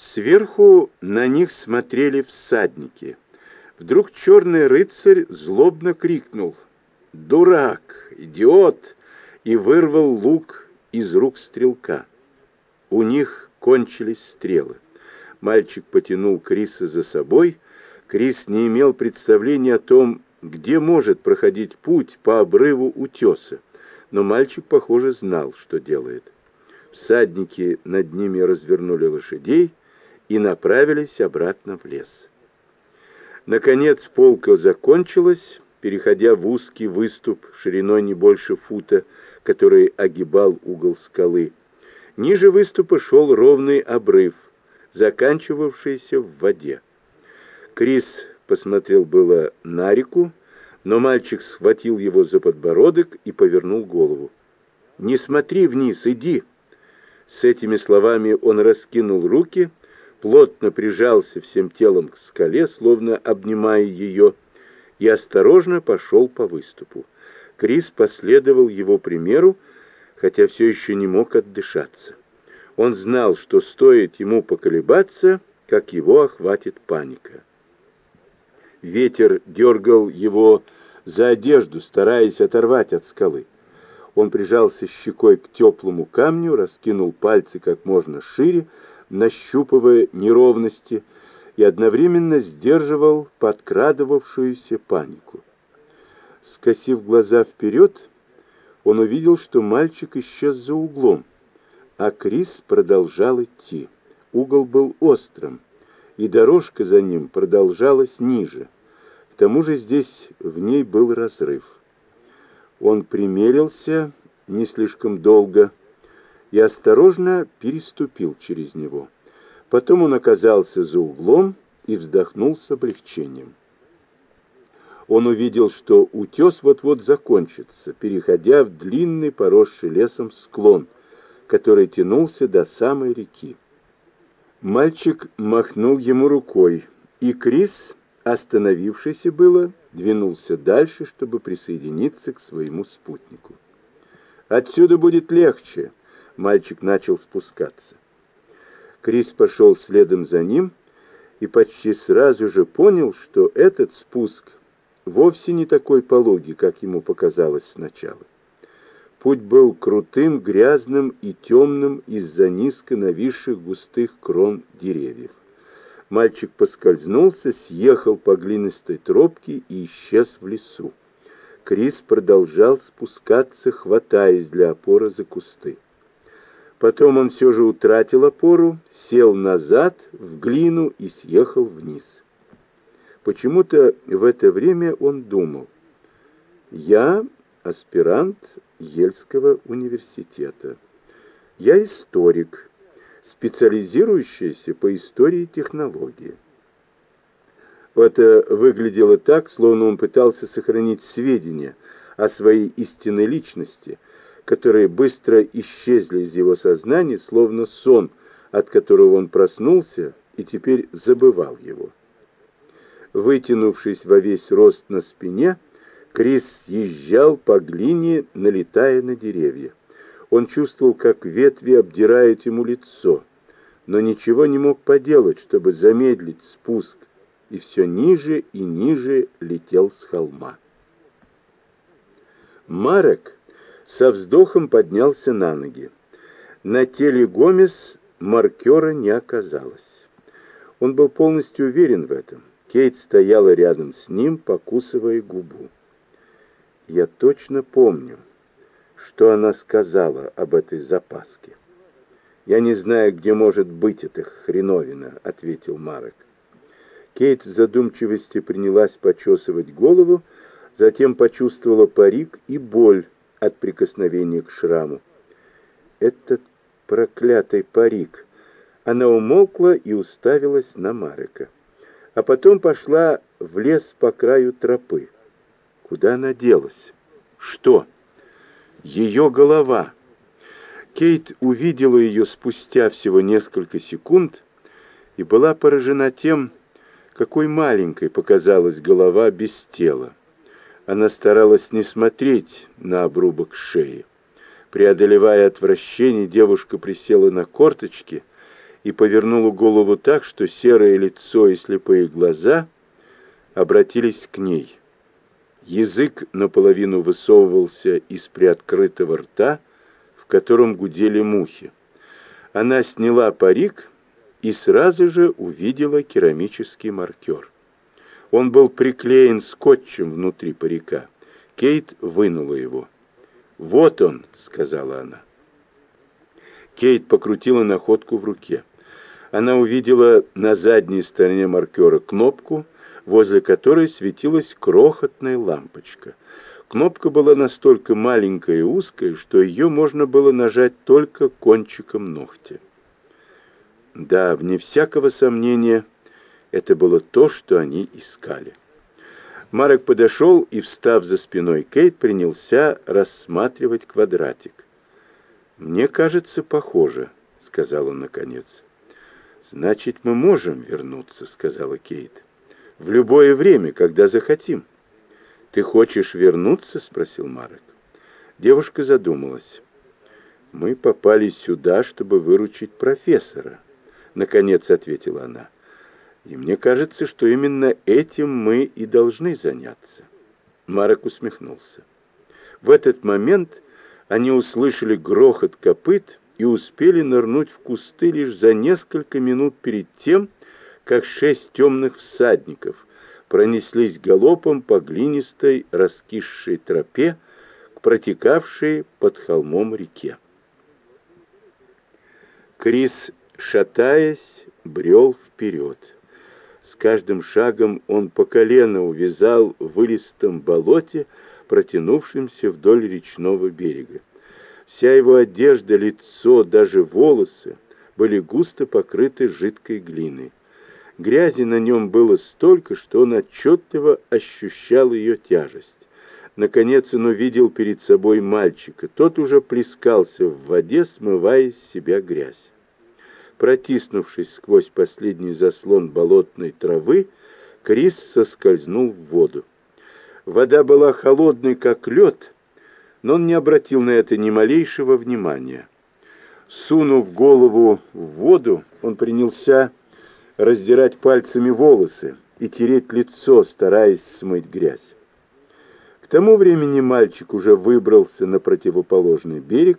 Сверху на них смотрели всадники. Вдруг черный рыцарь злобно крикнул «Дурак! Идиот!» и вырвал лук из рук стрелка. У них кончились стрелы. Мальчик потянул Криса за собой. Крис не имел представления о том, где может проходить путь по обрыву утеса, но мальчик, похоже, знал, что делает. Всадники над ними развернули лошадей и направились обратно в лес. Наконец полка закончилась, переходя в узкий выступ шириной не больше фута, который огибал угол скалы. Ниже выступа шел ровный обрыв, заканчивавшийся в воде. Крис посмотрел было на реку, но мальчик схватил его за подбородок и повернул голову. «Не смотри вниз, иди!» С этими словами он раскинул руки, плотно прижался всем телом к скале, словно обнимая ее, и осторожно пошел по выступу. Крис последовал его примеру, хотя все еще не мог отдышаться. Он знал, что стоит ему поколебаться, как его охватит паника. Ветер дергал его за одежду, стараясь оторвать от скалы. Он прижался щекой к теплому камню, раскинул пальцы как можно шире, нащупывая неровности, и одновременно сдерживал подкрадывавшуюся панику. Скосив глаза вперед, он увидел, что мальчик исчез за углом, а Крис продолжал идти. Угол был острым, и дорожка за ним продолжалась ниже. К тому же здесь в ней был разрыв. Он примерился не слишком долго и осторожно переступил через него. Потом он оказался за углом и вздохнул с облегчением. Он увидел, что утес вот-вот закончится, переходя в длинный поросший лесом склон, который тянулся до самой реки. Мальчик махнул ему рукой, и Крис, остановившийся было, двинулся дальше, чтобы присоединиться к своему спутнику. «Отсюда будет легче», — мальчик начал спускаться. Крис пошел следом за ним и почти сразу же понял, что этот спуск вовсе не такой пологий, как ему показалось сначала. Путь был крутым, грязным и темным из-за низко нависших густых крон деревьев. Мальчик поскользнулся, съехал по глинистой тропке и исчез в лесу. Крис продолжал спускаться, хватаясь для опоры за кусты. Потом он все же утратил опору, сел назад в глину и съехал вниз. Почему-то в это время он думал, «Я аспирант Ельского университета. Я историк, специализирующийся по истории технологии». Это выглядело так, словно он пытался сохранить сведения о своей истинной личности, которые быстро исчезли из его сознания, словно сон, от которого он проснулся и теперь забывал его. Вытянувшись во весь рост на спине, Крис съезжал по глине, налетая на деревья. Он чувствовал, как ветви обдирают ему лицо, но ничего не мог поделать, чтобы замедлить спуск, и все ниже и ниже летел с холма. Марек со вздохом поднялся на ноги. На теле Гомес маркера не оказалось. Он был полностью уверен в этом. Кейт стояла рядом с ним, покусывая губу. Я точно помню, что она сказала об этой запаске. «Я не знаю, где может быть эта хреновина», — ответил Марек. Кейт в задумчивости принялась почесывать голову, затем почувствовала парик и боль от прикосновения к шраму. «Этот проклятый парик!» Она умолкла и уставилась на Марека а потом пошла в лес по краю тропы. Куда она делась? Что? Ее голова. Кейт увидела ее спустя всего несколько секунд и была поражена тем, какой маленькой показалась голова без тела. Она старалась не смотреть на обрубок шеи. Преодолевая отвращение, девушка присела на корточки и повернула голову так, что серое лицо и слепые глаза обратились к ней. Язык наполовину высовывался из приоткрытого рта, в котором гудели мухи. Она сняла парик и сразу же увидела керамический маркер. Он был приклеен скотчем внутри парика. Кейт вынула его. «Вот он», — сказала она. Кейт покрутила находку в руке. Она увидела на задней стороне маркера кнопку, возле которой светилась крохотная лампочка. Кнопка была настолько маленькая и узкая, что ее можно было нажать только кончиком ногтя. Да, вне всякого сомнения, это было то, что они искали. Марек подошел и, встав за спиной Кейт, принялся рассматривать квадратик. «Мне кажется, похоже», — сказал он наконец. «Значит, мы можем вернуться», — сказала Кейт. «В любое время, когда захотим». «Ты хочешь вернуться?» — спросил Марек. Девушка задумалась. «Мы попали сюда, чтобы выручить профессора», — наконец ответила она. И мне кажется, что именно этим мы и должны заняться. Марок усмехнулся. В этот момент они услышали грохот копыт и успели нырнуть в кусты лишь за несколько минут перед тем, как шесть темных всадников пронеслись галопом по глинистой раскисшей тропе к протекавшей под холмом реке. Крис, шатаясь, брел вперед. С каждым шагом он по колено увязал в вылистом болоте, протянувшемся вдоль речного берега. Вся его одежда, лицо, даже волосы были густо покрыты жидкой глиной. Грязи на нем было столько, что он отчетливо ощущал ее тяжесть. Наконец он увидел перед собой мальчика. Тот уже плескался в воде, смывая с себя грязь. Протиснувшись сквозь последний заслон болотной травы, Крис соскользнул в воду. Вода была холодной, как лед, но он не обратил на это ни малейшего внимания. Сунув голову в воду, он принялся раздирать пальцами волосы и тереть лицо, стараясь смыть грязь. К тому времени мальчик уже выбрался на противоположный берег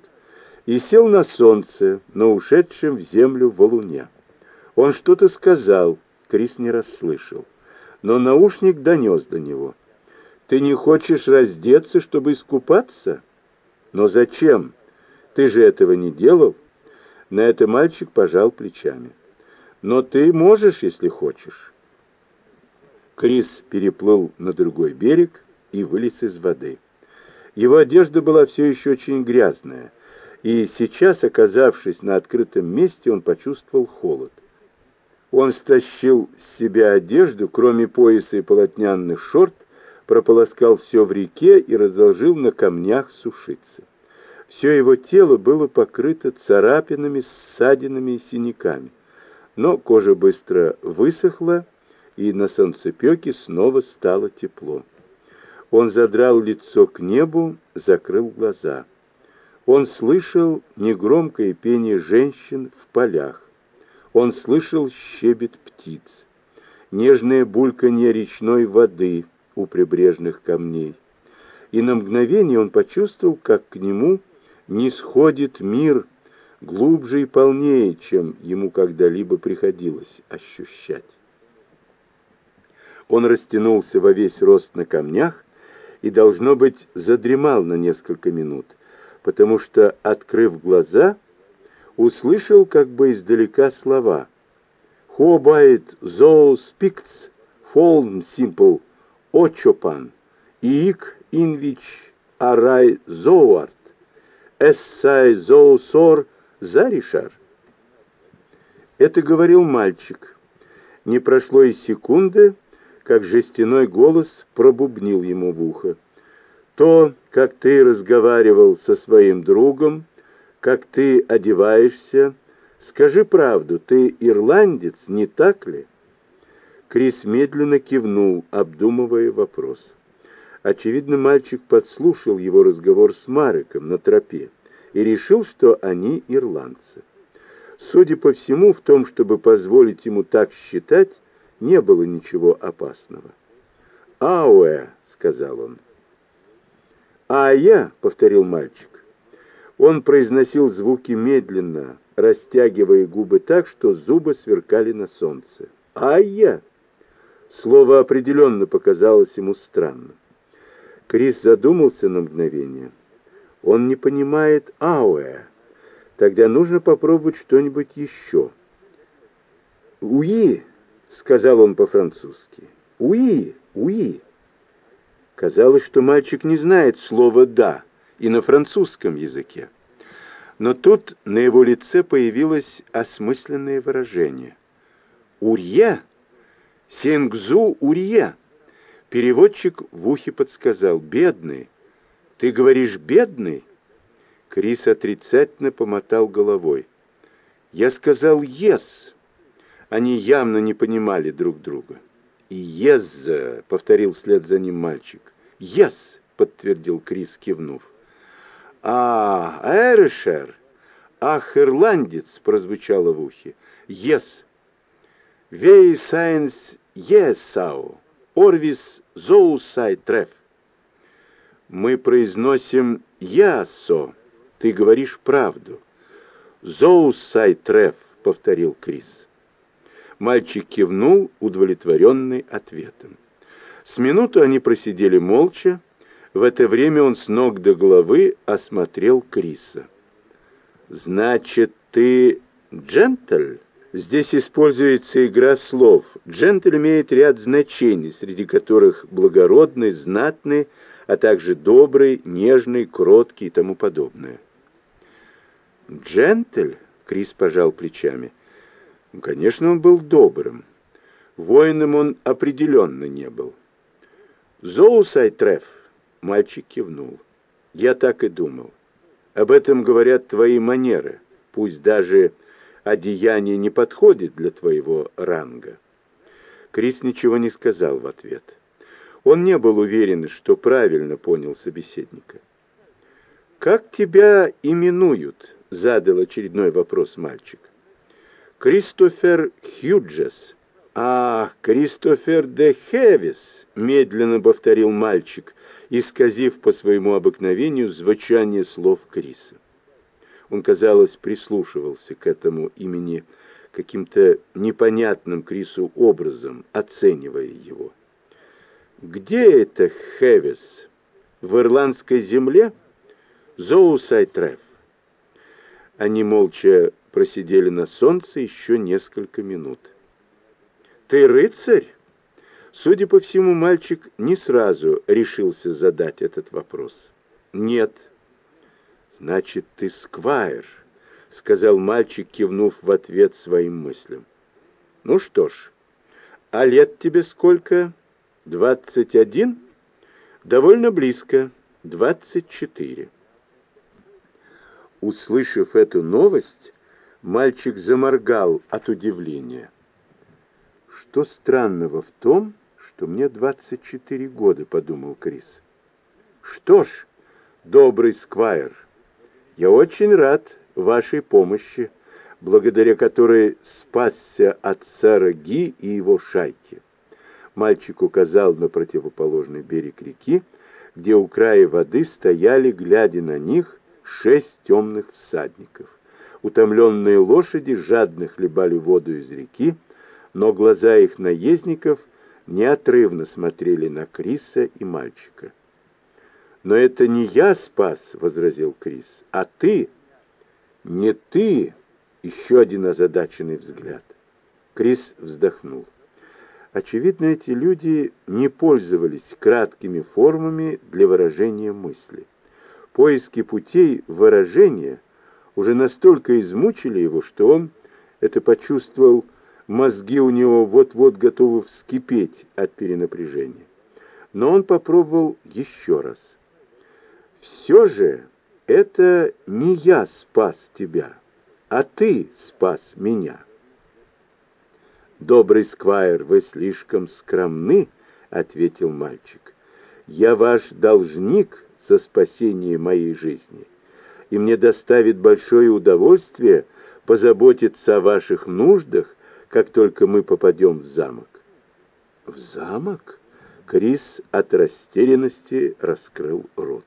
и сел на солнце, на ушедшем в землю валуне. Он что-то сказал, Крис не расслышал, но наушник донес до него. «Ты не хочешь раздеться, чтобы искупаться? Но зачем? Ты же этого не делал?» На это мальчик пожал плечами. «Но ты можешь, если хочешь». Крис переплыл на другой берег и вылез из воды. Его одежда была все еще очень грязная, и сейчас, оказавшись на открытом месте, он почувствовал холод. Он стащил с себя одежду, кроме пояса и полотняных шорт, прополоскал все в реке и разложил на камнях сушиться. Все его тело было покрыто царапинами, ссадинами и синяками. Но кожа быстро высохла, и на солнцепеке снова стало тепло. Он задрал лицо к небу, закрыл глаза. Он слышал негромкое пение женщин в полях. Он слышал щебет птиц, нежное бульканье речной воды у прибрежных камней. И на мгновение он почувствовал, как к нему не сходит мир глубже и полнее, чем ему когда-либо приходилось ощущать. Он растянулся во весь рост на камнях и, должно быть, задремал на несколько минут — потому что, открыв глаза, услышал как бы издалека слова «Хобайт зоус пикц фолм симпл очопан иик инвич арай зоуарт эссай зоусор заришар». Это говорил мальчик. Не прошло и секунды, как жестяной голос пробубнил ему в ухо. То, как ты разговаривал со своим другом, как ты одеваешься, скажи правду, ты ирландец, не так ли? Крис медленно кивнул, обдумывая вопрос. Очевидно, мальчик подслушал его разговор с Мариком на тропе и решил, что они ирландцы. Судя по всему, в том, чтобы позволить ему так считать, не было ничего опасного. «Ауэ», — сказал он. «А я», — повторил мальчик. Он произносил звуки медленно, растягивая губы так, что зубы сверкали на солнце. «А я». Слово определенно показалось ему странным. Крис задумался на мгновение. Он не понимает «ауэ». Тогда нужно попробовать что-нибудь еще. «Уи», — сказал он по-французски. «Уи, уи». Казалось, что мальчик не знает слова «да» и на французском языке. Но тут на его лице появилось осмысленное выражение. «Урье? Сенгзу Урье!» Переводчик в ухе подсказал. «Бедный! Ты говоришь «бедный»?» Крис отрицательно помотал головой. «Я сказал «ес». Они явно не понимали друг друга. «И ез», — повторил вслед за ним мальчик. «Ес», — подтвердил Крис, кивнув. «А, Эрешер! Ах, ирландец!» — прозвучало в ухе. «Ес». «Вей сайнс есау, орвис зоусай треф». Мы произносим «ясо», ты говоришь правду. «Зоусай треф», — повторил Крис. Мальчик кивнул, удовлетворенный ответом. С минуту они просидели молча. В это время он с ног до головы осмотрел Криса. «Значит, ты джентль?» Здесь используется игра слов. Джентль имеет ряд значений, среди которых благородный, знатный, а также добрый, нежный, кроткий и тому подобное. «Джентль?» — Крис пожал плечами. Конечно, он был добрым. Воином он определенно не был. «Зоусай треф!» — мальчик кивнул. «Я так и думал. Об этом говорят твои манеры, пусть даже одеяние не подходит для твоего ранга». Крис ничего не сказал в ответ. Он не был уверен, что правильно понял собеседника. «Как тебя именуют?» задал очередной вопрос мальчик. «Кристофер Хьюджес». «А, Кристофер де Хевис», — медленно повторил мальчик, исказив по своему обыкновению звучание слов Криса. Он, казалось, прислушивался к этому имени каким-то непонятным Крису образом, оценивая его. «Где это Хевис? В ирландской земле?» «Зоусайтреф. Они молча просидели на солнце еще несколько минут. «Ты рыцарь?» Судя по всему, мальчик не сразу решился задать этот вопрос. «Нет». «Значит, ты сквайр», — сказал мальчик, кивнув в ответ своим мыслям. «Ну что ж, а лет тебе сколько? Двадцать один?» «Довольно близко. Двадцать четыре». Услышав эту новость, мальчик заморгал от удивления. «Что странного в том, что мне 24 года», — подумал Крис. «Что ж, добрый сквайр, я очень рад вашей помощи, благодаря которой спасся от сэра Ги и его шайки». Мальчик указал на противоположный берег реки, где у края воды стояли, глядя на них, шесть темных всадников. Утомленные лошади жадно хлебали воду из реки, но глаза их наездников неотрывно смотрели на Криса и мальчика. «Но это не я спас», — возразил Крис, — «а ты». «Не ты!» — еще один озадаченный взгляд. Крис вздохнул. Очевидно, эти люди не пользовались краткими формами для выражения мысли. Поиски путей выражения уже настолько измучили его, что он это почувствовал, мозги у него вот-вот готовы вскипеть от перенапряжения. Но он попробовал еще раз. «Все же это не я спас тебя, а ты спас меня». «Добрый сквайр, вы слишком скромны», — ответил мальчик. «Я ваш должник со спасением моей жизни. И мне доставит большое удовольствие позаботиться о ваших нуждах, как только мы попадем в замок». «В замок?» Крис от растерянности раскрыл рот.